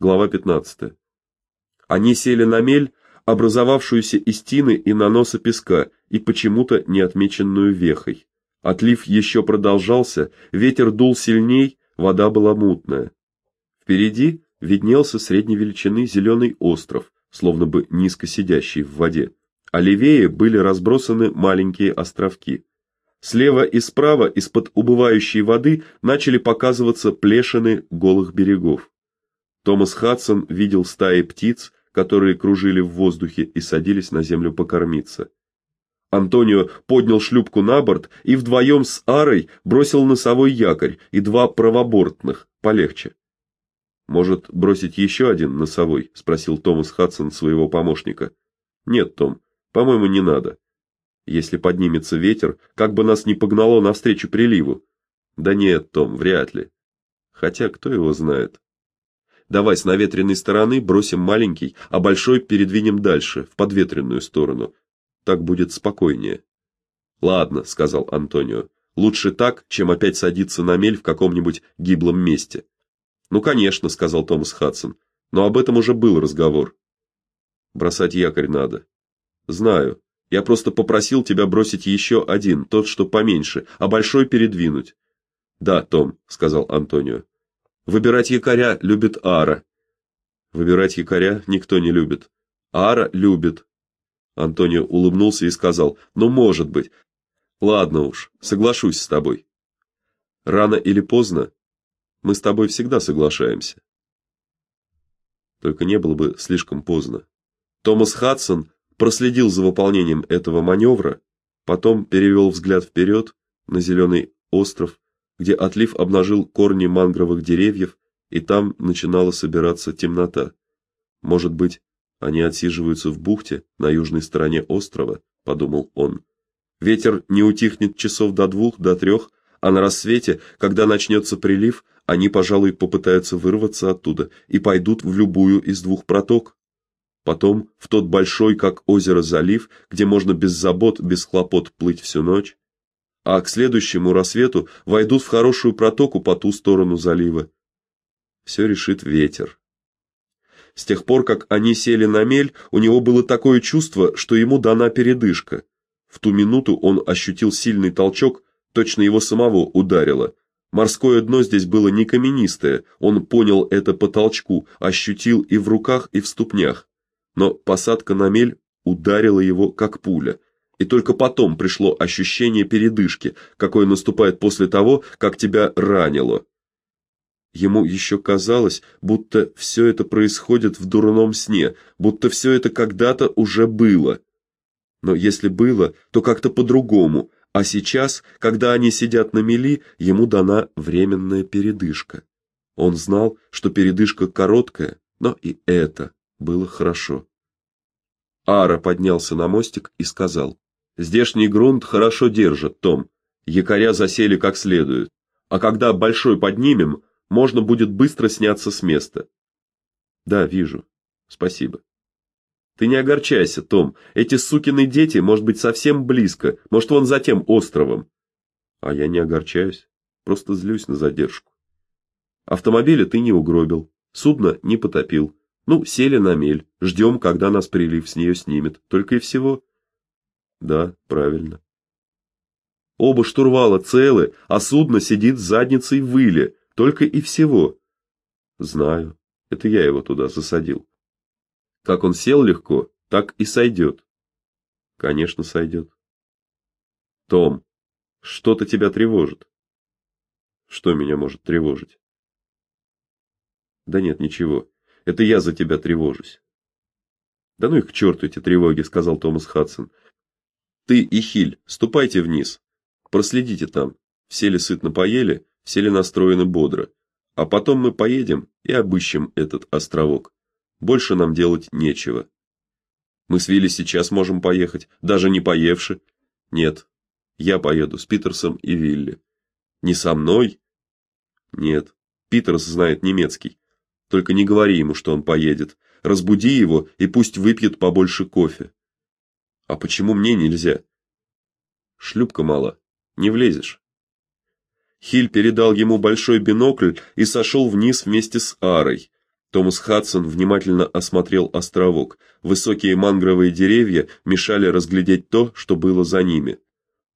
Глава 15. Они сели на мель, образовавшуюся из тины и наноса песка, и почему-то не отмеченную вехой. Отлив еще продолжался, ветер дул сильней, вода была мутная. Впереди виднелся средней величины зеленый остров, словно бы низко сидящий в воде, а левее были разбросаны маленькие островки. Слева и справа из-под убывающей воды начали показываться плешины голых берегов. Томас Хадсон видел стаи птиц, которые кружили в воздухе и садились на землю покормиться. Антонио поднял шлюпку на борт и вдвоем с Арой бросил носовой якорь и два правобортных, полегче. Может, бросить еще один носовой, спросил Томас Хадсон своего помощника. Нет, Том, по-моему, не надо. Если поднимется ветер, как бы нас ни погнало навстречу приливу. Да нет, Том, вряд ли. Хотя кто его знает. Давай с наветренной стороны бросим маленький, а большой передвинем дальше, в подветренную сторону. Так будет спокойнее. Ладно, сказал Антонио. Лучше так, чем опять садиться на мель в каком-нибудь гиблом месте. Ну, конечно, сказал Томас Хадсон. Но об этом уже был разговор. Бросать якорь надо. Знаю. Я просто попросил тебя бросить еще один, тот, что поменьше, а большой передвинуть. Да, Том, сказал Антонио. Выбирать якоря любит Ара. Выбирать якоря никто не любит. Ара любит. Антонио улыбнулся и сказал: "Ну, может быть. Ладно уж, соглашусь с тобой. Рано или поздно мы с тобой всегда соглашаемся. Только не было бы слишком поздно. Томас Хадсон проследил за выполнением этого маневра, потом перевел взгляд вперед на зеленый остров, где отлив обнажил корни мангровых деревьев, и там начинала собираться темнота. Может быть, они отсиживаются в бухте на южной стороне острова, подумал он. Ветер не утихнет часов до двух, до трех, а на рассвете, когда начнется прилив, они, пожалуй, попытаются вырваться оттуда и пойдут в любую из двух проток. Потом в тот большой, как озеро, залив, где можно без забот, без хлопот плыть всю ночь, а к следующему рассвету войдут в хорошую протоку по ту сторону залива. Все решит ветер. С тех пор, как они сели на мель, у него было такое чувство, что ему дана передышка. В ту минуту он ощутил сильный толчок, точно его самого ударило. Морское дно здесь было не каменистое, он понял это по толчку, ощутил и в руках, и в ступнях. Но посадка на мель ударила его как пуля. И только потом пришло ощущение передышки, какое наступает после того, как тебя ранило. Ему еще казалось, будто все это происходит в дурном сне, будто все это когда-то уже было. Но если было, то как-то по-другому, а сейчас, когда они сидят на мели, ему дана временная передышка. Он знал, что передышка короткая, но и это было хорошо. Ара поднялся на мостик и сказал: "Здешний грунт хорошо держит, Том. Якоря засели как следует. А когда большой поднимем, можно будет быстро сняться с места". "Да, вижу. Спасибо". Ты не огорчайся, Том. Эти сукины дети, может быть, совсем близко, может, вон за тем островом. А я не огорчаюсь, просто злюсь на задержку. Автомобиля ты не угробил, судно не потопил. Ну, сели на мель, ждем, когда нас прилив с нее снимет. Только и всего. Да, правильно. Оба штурвала целы, а судно сидит с задницей в иле, только и всего. Знаю. Это я его туда засадил. Как он сел легко, так и сойдет. Конечно, сойдет. Том, что-то тебя тревожит. Что меня может тревожить? Да нет, ничего. Это я за тебя тревожусь. Да ну их к черту эти тревоги, сказал Томас Хадсон. Ты и Хиль, ступайте вниз. Проследите там. Все ли сытно поели, все ли настроены бодро. А потом мы поедем и обыщем этот островок. Больше нам делать нечего. Мы с Вилли сейчас можем поехать, даже не поевши. Нет. Я поеду с Питерсом и Вилли. Не со мной? Нет. Питерс знает немецкий. Только не говори ему, что он поедет. Разбуди его и пусть выпьет побольше кофе. А почему мне нельзя? Шлюпка мала. Не влезешь. Хиль передал ему большой бинокль и сошел вниз вместе с Арой. Томас Хадсон внимательно осмотрел островок. Высокие мангровые деревья мешали разглядеть то, что было за ними.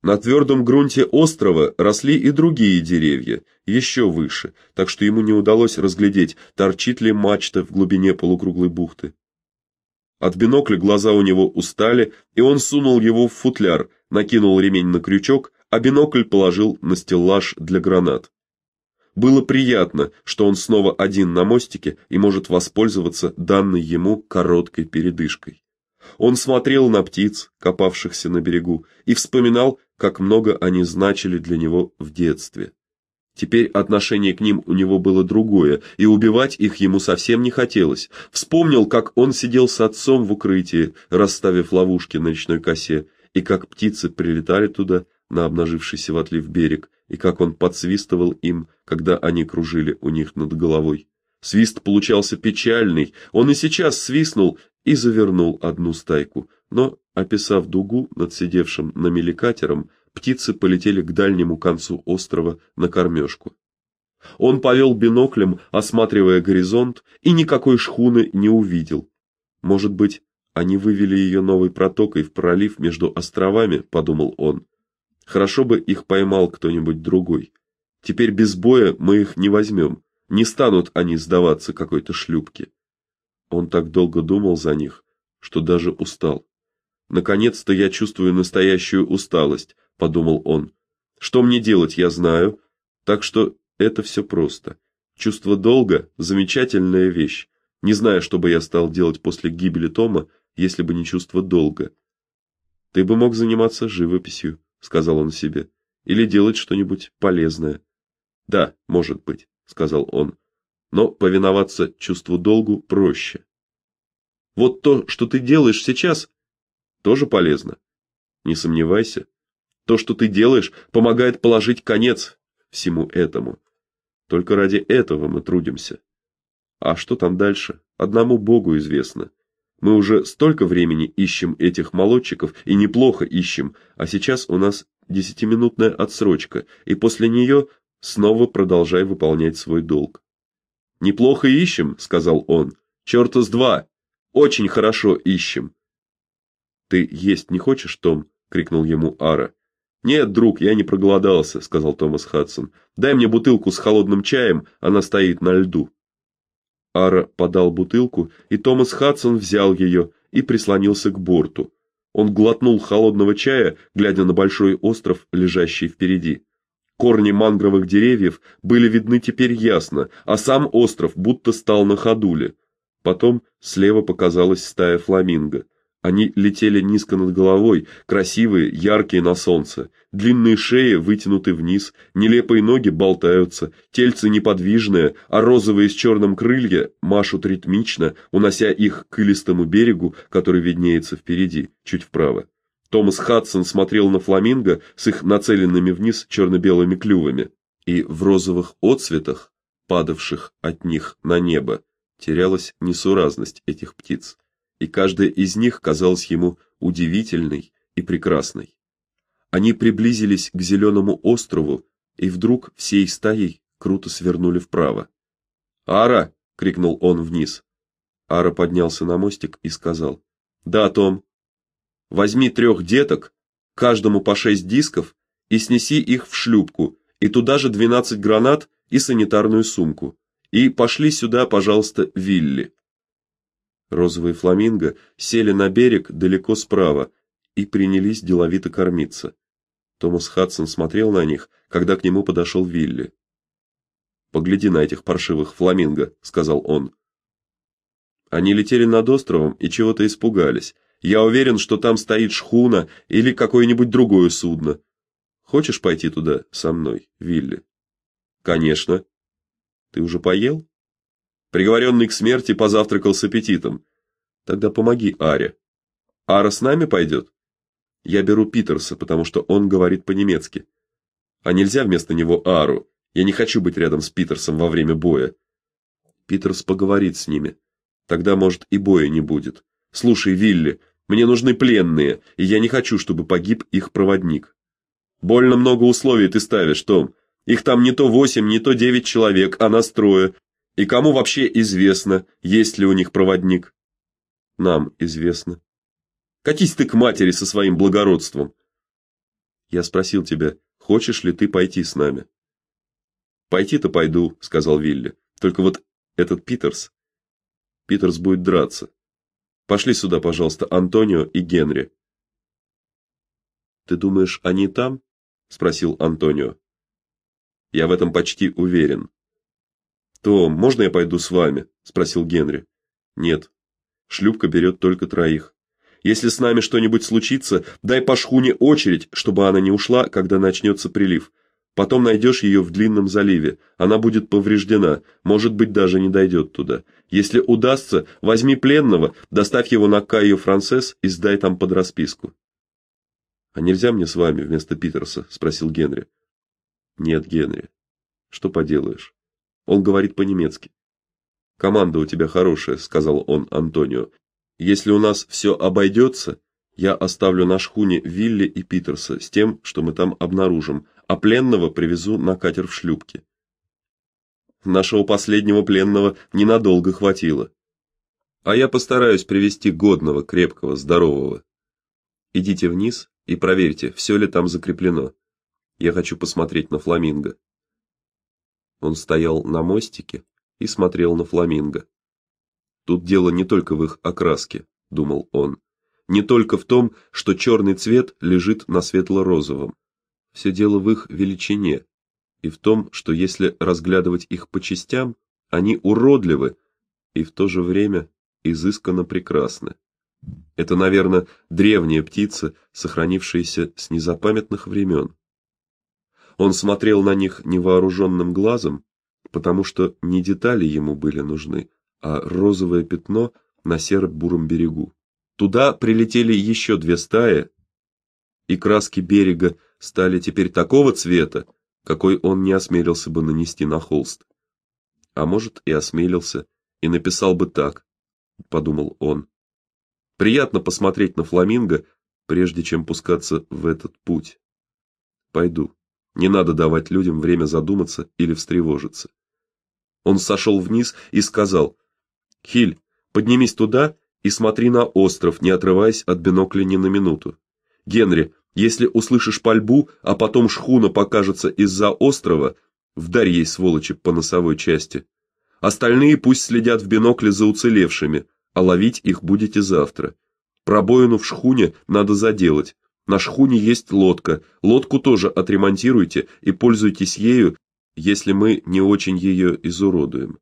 На твердом грунте острова росли и другие деревья, еще выше, так что ему не удалось разглядеть, торчит ли мачта в глубине полукруглой бухты. От бинокля глаза у него устали, и он сунул его в футляр, накинул ремень на крючок, а бинокль положил на стеллаж для гранат. Было приятно, что он снова один на мостике и может воспользоваться данной ему короткой передышкой. Он смотрел на птиц, копавшихся на берегу, и вспоминал, как много они значили для него в детстве. Теперь отношение к ним у него было другое, и убивать их ему совсем не хотелось. Вспомнил, как он сидел с отцом в укрытии, расставив ловушки на речной косе, и как птицы прилетали туда, на обнажившийся в отлив берег, и как он подсвистывал им, когда они кружили у них над головой. Свист получался печальный. Он и сейчас свистнул и завернул одну стайку, но, описав дугу над сидевшим на мели катером, птицы полетели к дальнему концу острова на кормежку. Он повел биноклем, осматривая горизонт, и никакой шхуны не увидел. Может быть, они вывели ее новой протокой в пролив между островами, подумал он. Хорошо бы их поймал кто-нибудь другой. Теперь без боя мы их не возьмем. Не станут они сдаваться какой-то шлюпке. Он так долго думал за них, что даже устал. Наконец-то я чувствую настоящую усталость, подумал он. Что мне делать, я знаю, так что это все просто. Чувство долга замечательная вещь. Не знаю, что бы я стал делать после гибели Тома, если бы не чувство долга. Ты бы мог заниматься живописью, сказал он себе, или делать что-нибудь полезное. Да, может быть, сказал он но повиноваться чувству долгу проще. Вот то, что ты делаешь сейчас, тоже полезно. Не сомневайся. То, что ты делаешь, помогает положить конец всему этому. Только ради этого мы трудимся. А что там дальше, одному Богу известно. Мы уже столько времени ищем этих молодчиков и неплохо ищем, а сейчас у нас десятиминутная отсрочка, и после нее снова продолжай выполнять свой долг. Неплохо ищем, сказал он. Чёрта с два. Очень хорошо ищем. Ты есть не хочешь, Том? крикнул ему Ара. Нет, друг, я не проголодался, сказал Томас Хадсон. Дай мне бутылку с холодным чаем, она стоит на льду. Ара подал бутылку, и Томас Хадсон взял ее и прислонился к борту. Он глотнул холодного чая, глядя на большой остров, лежащий впереди. Корни мангровых деревьев были видны теперь ясно, а сам остров будто стал на ходуле. Потом слева показалась стая фламинго. Они летели низко над головой, красивые, яркие на солнце. Длинные шеи вытянуты вниз, нелепые ноги болтаются, тельце неподвижное, а розовые с черным крылья машут ритмично, унося их к илистому берегу, который виднеется впереди, чуть вправо. Томас Хадсон смотрел на фламинго с их нацеленными вниз черно белыми клювами, и в розовых отцветах, падавших от них на небо, терялась несуразность этих птиц, и каждая из них казалась ему удивительной и прекрасной. Они приблизились к зеленому острову, и вдруг всей стаей круто свернули вправо. "Ара!" крикнул он вниз. Ара поднялся на мостик и сказал: "Да, Том, Возьми трех деток, каждому по шесть дисков и снеси их в шлюпку, и туда же 12 гранат и санитарную сумку. И пошли сюда, пожалуйста, Вилли. Розовые фламинго сели на берег далеко справа и принялись деловито кормиться. Томас Хадсон смотрел на них, когда к нему подошел Вилли. Погляди на этих паршивых фламинго, сказал он. Они летели над островом и чего-то испугались. Я уверен, что там стоит шхуна или какое-нибудь другое судно. Хочешь пойти туда со мной, Вилли? Конечно. Ты уже поел? Приговоренный к смерти позавтракал с аппетитом. Тогда помоги Аре. Ара с нами пойдет?» Я беру Питерса, потому что он говорит по-немецки. А нельзя вместо него Ару. Я не хочу быть рядом с Питерсом во время боя. Питерс поговорит с ними. Тогда, может, и боя не будет. Слушай, Вилли, мне нужны пленные, и я не хочу, чтобы погиб их проводник. Больно много условий ты ставишь, Том. Их там не то восемь, не то девять человек, а нас трое. И кому вообще известно, есть ли у них проводник? Нам известно. Катись ты к матери со своим благородством. Я спросил тебя, хочешь ли ты пойти с нами? Пойти-то пойду, сказал Вилли. Только вот этот Питерс Питерс будет драться. Пошли сюда, пожалуйста, Антонио и Генри. Ты думаешь, они там? спросил Антонио. Я в этом почти уверен. Том, можно я пойду с вами? спросил Генри. Нет. Шлюпка берет только троих. Если с нами что-нибудь случится, дай по шхуне очередь, чтобы она не ушла, когда начнется прилив. Потом найдешь ее в длинном заливе. Она будет повреждена, может быть, даже не дойдет туда. Если удастся, возьми пленного, доставь его на Кайо Францесс и сдай там под расписку. А нельзя мне с вами вместо Питерса, спросил Генри. Нет, Генри. Что поделаешь? Он говорит по-немецки. Команда у тебя хорошая, сказал он Антонио. Если у нас все обойдется, я оставлю на шхуне Вилли и Питерса с тем, что мы там обнаружим, а пленного привезу на катер в шлюпке. Нашего последнего пленного ненадолго хватило. А я постараюсь привести годного, крепкого, здорового. Идите вниз и проверьте, все ли там закреплено. Я хочу посмотреть на фламинго. Он стоял на мостике и смотрел на фламинго. Тут дело не только в их окраске, думал он, не только в том, что черный цвет лежит на светло-розовом. Все дело в их величине и в том, что если разглядывать их по частям, они уродливы и в то же время изысканно прекрасны. Это, наверное, древняя птица, сохранившаяся с незапамятных времен. Он смотрел на них невооруженным глазом, потому что не детали ему были нужны, а розовое пятно на серо-буром берегу. Туда прилетели еще две стаи, и краски берега стали теперь такого цвета, какой он не осмелился бы нанести на холст. А может, и осмелился, и написал бы так, подумал он. Приятно посмотреть на фламинго, прежде чем пускаться в этот путь. Пойду. Не надо давать людям время задуматься или встревожиться. Он сошел вниз и сказал: "Хиль, поднимись туда и смотри на остров, не отрываясь от бинокля ни на минуту. Генри, если услышишь пальбу, а потом шхуна покажется из-за острова, вдарь ей сволочи по носовой части. Остальные пусть следят в бинокле за уцелевшими, а ловить их будете завтра. Пробоину в шхуне надо заделать. На шхуне есть лодка. Лодку тоже отремонтируйте и пользуйтесь ею, если мы не очень ее изуродуем.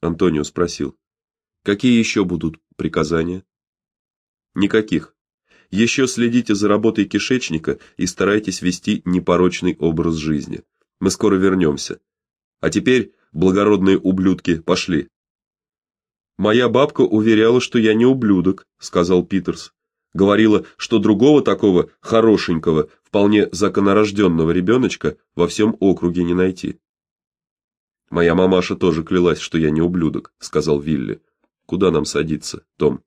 Антонио спросил: "Какие еще будут приказания?" "Никаких. Еще следите за работой кишечника и старайтесь вести непорочный образ жизни. Мы скоро вернемся. А теперь, благородные ублюдки, пошли. Моя бабка уверяла, что я не ублюдок, сказал Питерс. Говорила, что другого такого хорошенького, вполне законорожденного ребеночка во всем округе не найти. Моя мамаша тоже клялась, что я не ублюдок, сказал Вилли. Куда нам садиться, Том?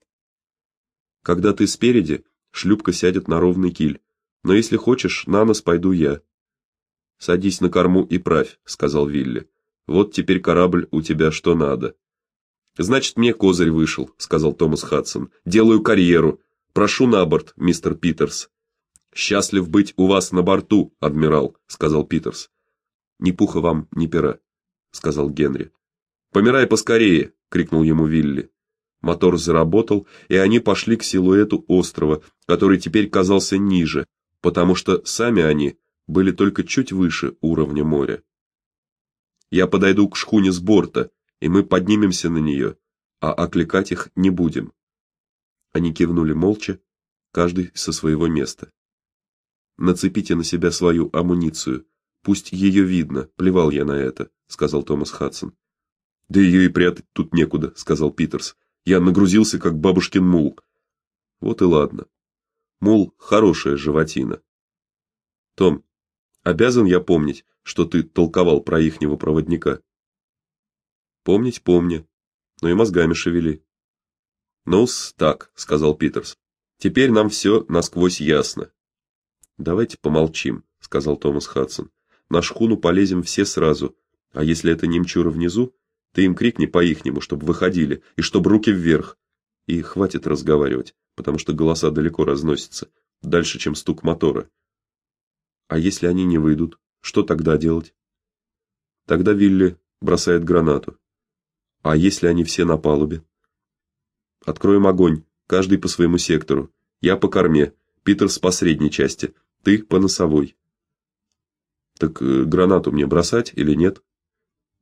Когда ты спереди, шлюпка сядет на ровный киль. Но если хочешь, на нос пойду я. Садись на корму и правь, сказал Вилли. Вот теперь корабль у тебя что надо. Значит, мне козырь вышел», — сказал Томас Хадсон. Делаю карьеру. Прошу на борт, мистер Питерс. Счастлив быть у вас на борту, адмирал, сказал Питерс. Ни пуха вам, ни пера, сказал Генри. Помирай поскорее, крикнул ему Вилли. Мотор заработал, и они пошли к силуэту острова, который теперь казался ниже, потому что сами они были только чуть выше уровня моря. Я подойду к шхуне с борта, и мы поднимемся на нее, а окликать их не будем. Они кивнули молча, каждый со своего места. Нацепите на себя свою амуницию. Пусть ее видно, плевал я на это, сказал Томас Хадсон. Да ее и прятать тут некуда, сказал Питерс. Я нагрузился как бабушкин мул. Вот и ладно. Мул хорошая животина. Том, обязан я помнить, что ты толковал про ихнего проводника. Помнить помню, но и мозгами шевели. Ну-с, так, сказал Питерс. Теперь нам все насквозь ясно. Давайте помолчим, сказал Томас Хадсон. На шхуну полезем все сразу, а если это немчура внизу, Ты им крикни по-ихнему, чтобы выходили, и чтобы руки вверх. И хватит разговаривать, потому что голоса далеко разносятся, дальше, чем стук мотора. А если они не выйдут, что тогда делать? Тогда Вилли бросает гранату. А если они все на палубе? Откроем огонь, каждый по своему сектору. Я по корме, Питерс по средней части, ты по носовой. Так э, гранату мне бросать или нет?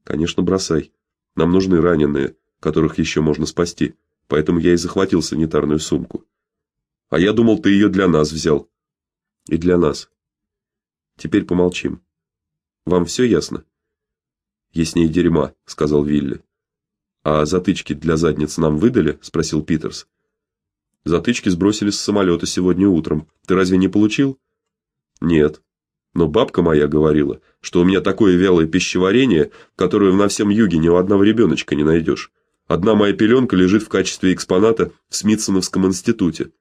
Конечно, бросай. Нам нужны раненые, которых еще можно спасти. Поэтому я и захватил санитарную сумку. А я думал, ты ее для нас взял. И для нас. Теперь помолчим. Вам все ясно? Яснее дерьма, сказал Вилли. А затычки для задниц нам выдали? спросил Питерс. Затычки сбросили с самолета сегодня утром. Ты разве не получил? Нет. Но бабка моя говорила, что у меня такое вялое пищеварение, которое на всем юге ни у одного ребеночка не найдешь. Одна моя пеленка лежит в качестве экспоната в Смитсоновском институте.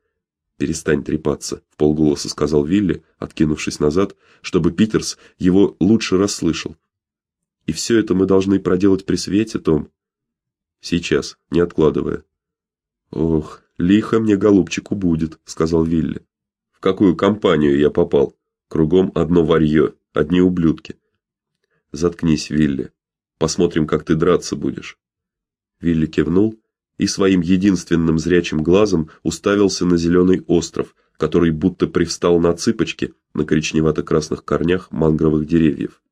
Перестань трепаться, В полголоса сказал Вилли, откинувшись назад, чтобы Питерс его лучше расслышал. И все это мы должны проделать при свете, Том. Сейчас, не откладывая. Ох, лихо мне голубчику будет, сказал Вилли. В какую компанию я попал? Кругом одно варьё, одни ублюдки. Заткнись, Вилли. Посмотрим, как ты драться будешь. Вилли кивнул и своим единственным зрячим глазом уставился на зеленый остров, который будто привстал на цыпочки на коричневато-красных корнях мангровых деревьев.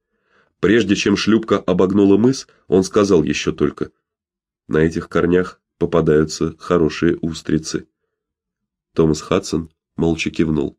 Прежде чем шлюпка обогнула мыс, он сказал еще только: "На этих корнях попадаются хорошие устрицы". Томас Хадсон молча кивнул.